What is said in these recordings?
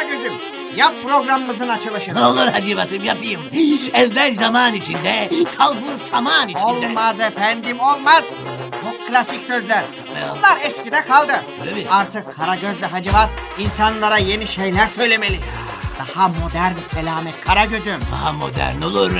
Karagöz'üm. Yap programımızın açılışını. Ne olur Hacivat'ım yapayım. Evvel zaman içinde, kalbur saman içinde. Olmaz efendim olmaz. Çok klasik sözler. Bunlar eskide kaldı. Öyle mi? Artık Karagöz ve Hacivat insanlara yeni şeyler söylemeli. Daha modern kelamet Karagöz'üm. Daha modern olur.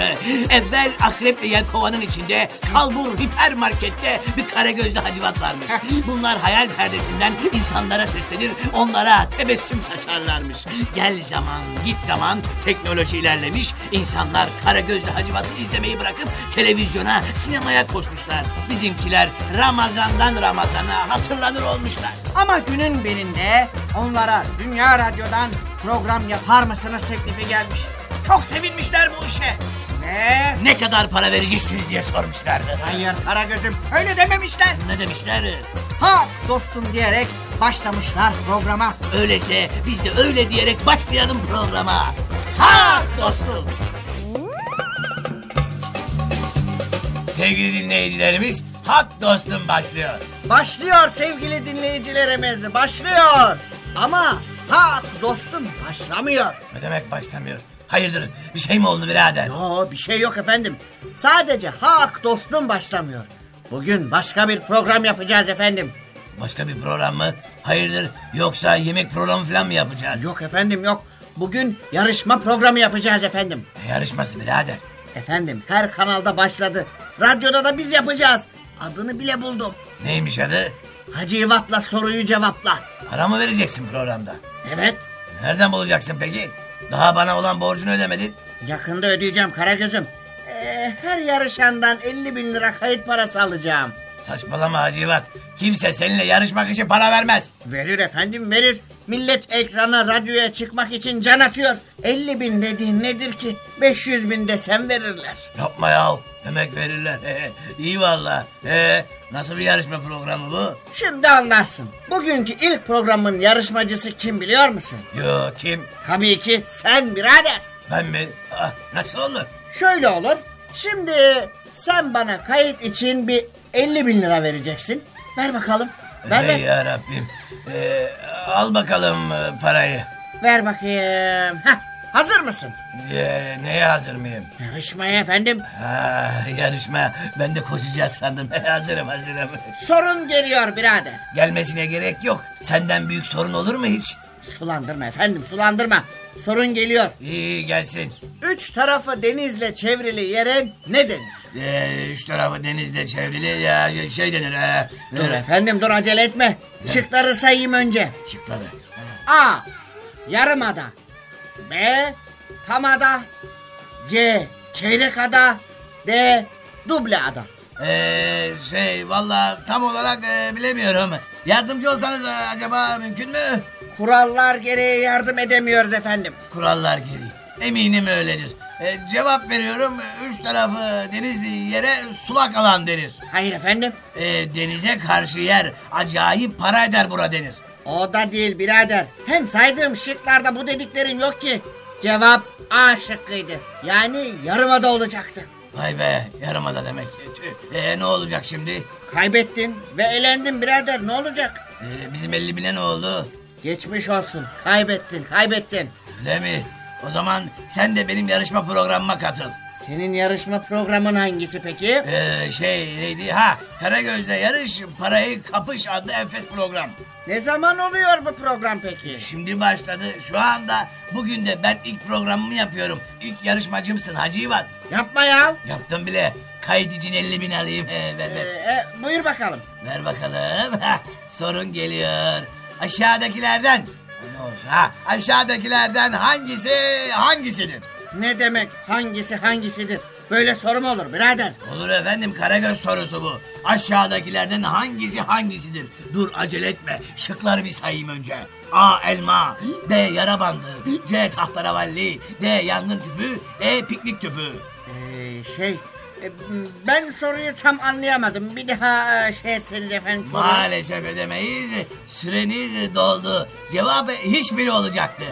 Evvel akrep ve yelkovanın içinde kalbur hipermarkette bir karagözlü hacivat varmış. Bunlar hayal perdesinden insanlara seslenir, onlara tebessüm saçarlarmış. Gel zaman, git zaman, teknoloji ilerlemiş. İnsanlar karagözlü hacivatı izlemeyi bırakıp televizyona, sinemaya koşmuşlar. Bizimkiler Ramazan'dan Ramazan'a hatırlanır olmuşlar. Ama günün birinde onlara Dünya Radyo'dan program yapar mısınız teklifi gelmiş. Çok sevinmişler bu işe. Ve Ne kadar para vereceksiniz diye sormuşlardı. hayır Karagöz'üm öyle dememişler. Ne demişler? Ha dostum diyerek başlamışlar programa. Öyleyse biz de öyle diyerek başlayalım programa. Ha dostum. Sevgili dinleyicilerimiz Hak Dostum başlıyor. Başlıyor sevgili dinleyicilerimiz başlıyor. Ama ha dostum başlamıyor. Ne demek başlamıyor? Hayırdır bir şey mi oldu birader? Yo bir şey yok efendim. Sadece hak dostum başlamıyor. Bugün başka bir program yapacağız efendim. Başka bir program mı? Hayırdır yoksa yemek programı falan mı yapacağız? Yok efendim yok. Bugün yarışma programı yapacağız efendim. Ne yarışması birader? Efendim her kanalda başladı. Radyoda da biz yapacağız. Adını bile buldum. Neymiş adı? Hacı İvat'la soruyu cevapla. Para mı vereceksin programda? Evet Nereden bulacaksın peki? Daha bana olan borcunu ödemedin. yakında ödeyeceğim Karagöz'üm. Ee, her yarışandan 50 bin lira kayıt parası alacağım. Saçmalama Hacivat. Kimse seninle yarışmak için para vermez. Verir efendim verir. Millet ekrana radyoya çıkmak için can atıyor. 50 bin dediğin nedir ki? 500 bin desem verirler. Yapma ya. Demek verirler. İyi valla. Ee, nasıl bir yarışma programı bu? Şimdi anlarsın. Bugünkü ilk programın yarışmacısı kim biliyor musun? Yo kim? Tabii ki sen birader. Ben mi? Ah, nasıl olur? Şöyle olur. Şimdi sen bana kayıt için bir 50 bin lira vereceksin. Ver bakalım. Ver Ey ver. ya Rabbim. Ee, al bakalım e, parayı. Ver bakayım. Heh, hazır mısın? Ee, neye hazır mıyım? Yarışmaya efendim. Ha, yarışma. Ben de koşacağız sandım. hazırım hazırım. Sorun geliyor birader. Gelmesine gerek yok. Senden büyük sorun olur mu hiç? Sulandırma efendim sulandırma. Sorun geliyor. İyi gelsin. Üç tarafı denizle çevrili yere ne denir? Ee, üç tarafı denizle çevrili ya şey denir. E, Dur efendim dur acele etme. Şıkları sayayım önce. Şıkları. A. Yarımada. B. Tamada. C. Çeyrek ada. D. Duble ada. Ee, şey valla tam olarak e, bilemiyorum. Yardımcı olsanız e, acaba mümkün mü? Kurallar gereği yardım edemiyoruz efendim. Kurallar gereği. Eminim öyledir. E, cevap veriyorum. Üç tarafı denizli yere sulak alan denir. Hayır efendim. E, denize karşı yer acayip para eder bura denir. O da değil birader. Hem saydığım şıklarda bu dediklerin yok ki. Cevap A şıkkıydı. Yani yarımada olacaktı. Vay be yarımada demek. Tüh. E, ne olacak şimdi? Kaybettin ve elendin birader ne olacak? E, bizim 50 bine ne oldu? Geçmiş olsun. Kaybettin, kaybettin. Öyle mi? O zaman sen de benim yarışma programıma katıl. Senin yarışma programın hangisi peki? Ee, şey neydi? Ha Karagöz'de yarış parayı kapış adlı enfes program. Ne zaman oluyor bu program peki? Şimdi başladı. Şu anda bugün de ben ilk programımı yapıyorum. İlk yarışmacımsın Hacı İvat. Yapma ya. Yaptım bile. Kayıt için 50 bin alayım. He, ver, Ee, ver. e, buyur bakalım. ver bakalım. Sorun geliyor. Aşağıdakilerden. Ne olsun? Ha, aşağıdakilerden hangisi hangisidir? Ne demek hangisi hangisidir? Böyle soru mu olur birader? Olur efendim Karagöz sorusu bu. Aşağıdakilerden hangisi hangisidir? Dur acele etme. Şıkları bir sayayım önce. A. Elma. B. Yara bandı. C. Tahtaravalli. D. Yangın tüpü. E. Piknik tüpü. Ee, şey ben soruyu tam anlayamadım. Bir daha e, şey etseniz efendim soruyu. Maalesef edemeyiz. Süreniz doldu. Cevabı hiçbiri olacaktı.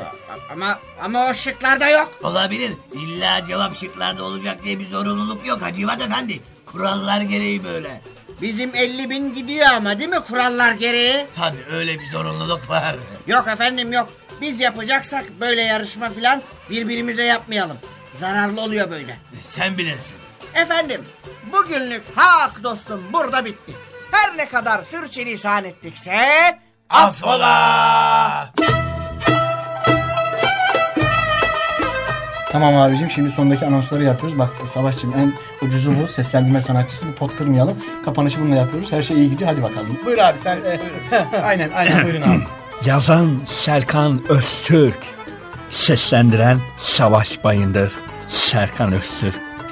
Ama ama o şıklarda yok. Olabilir. İlla cevap şıklarda olacak diye bir zorunluluk yok Hacivat Efendi. Kurallar gereği böyle. Bizim 50 bin gidiyor ama değil mi kurallar gereği? Tabii öyle bir zorunluluk var. Yok efendim yok. Biz yapacaksak böyle yarışma filan birbirimize yapmayalım. Zararlı oluyor böyle. Sen bilirsin. Efendim, bugünlük hak dostum burada bitti. Her ne kadar sürçülisan ettikse... Affola! Tamam abicim şimdi sondaki anonsları yapıyoruz. Bak Savaşçım en ucuzu bu. Seslendirme sanatçısı. Bir pot kırmayalım. Kapanışı bununla yapıyoruz. Her şey iyi gidiyor. Hadi bakalım. Buyur abi sen. e, aynen aynen buyurun abi. Yazan Serkan Öztürk. Seslendiren Savaş Bayındır. Serkan Öztürk.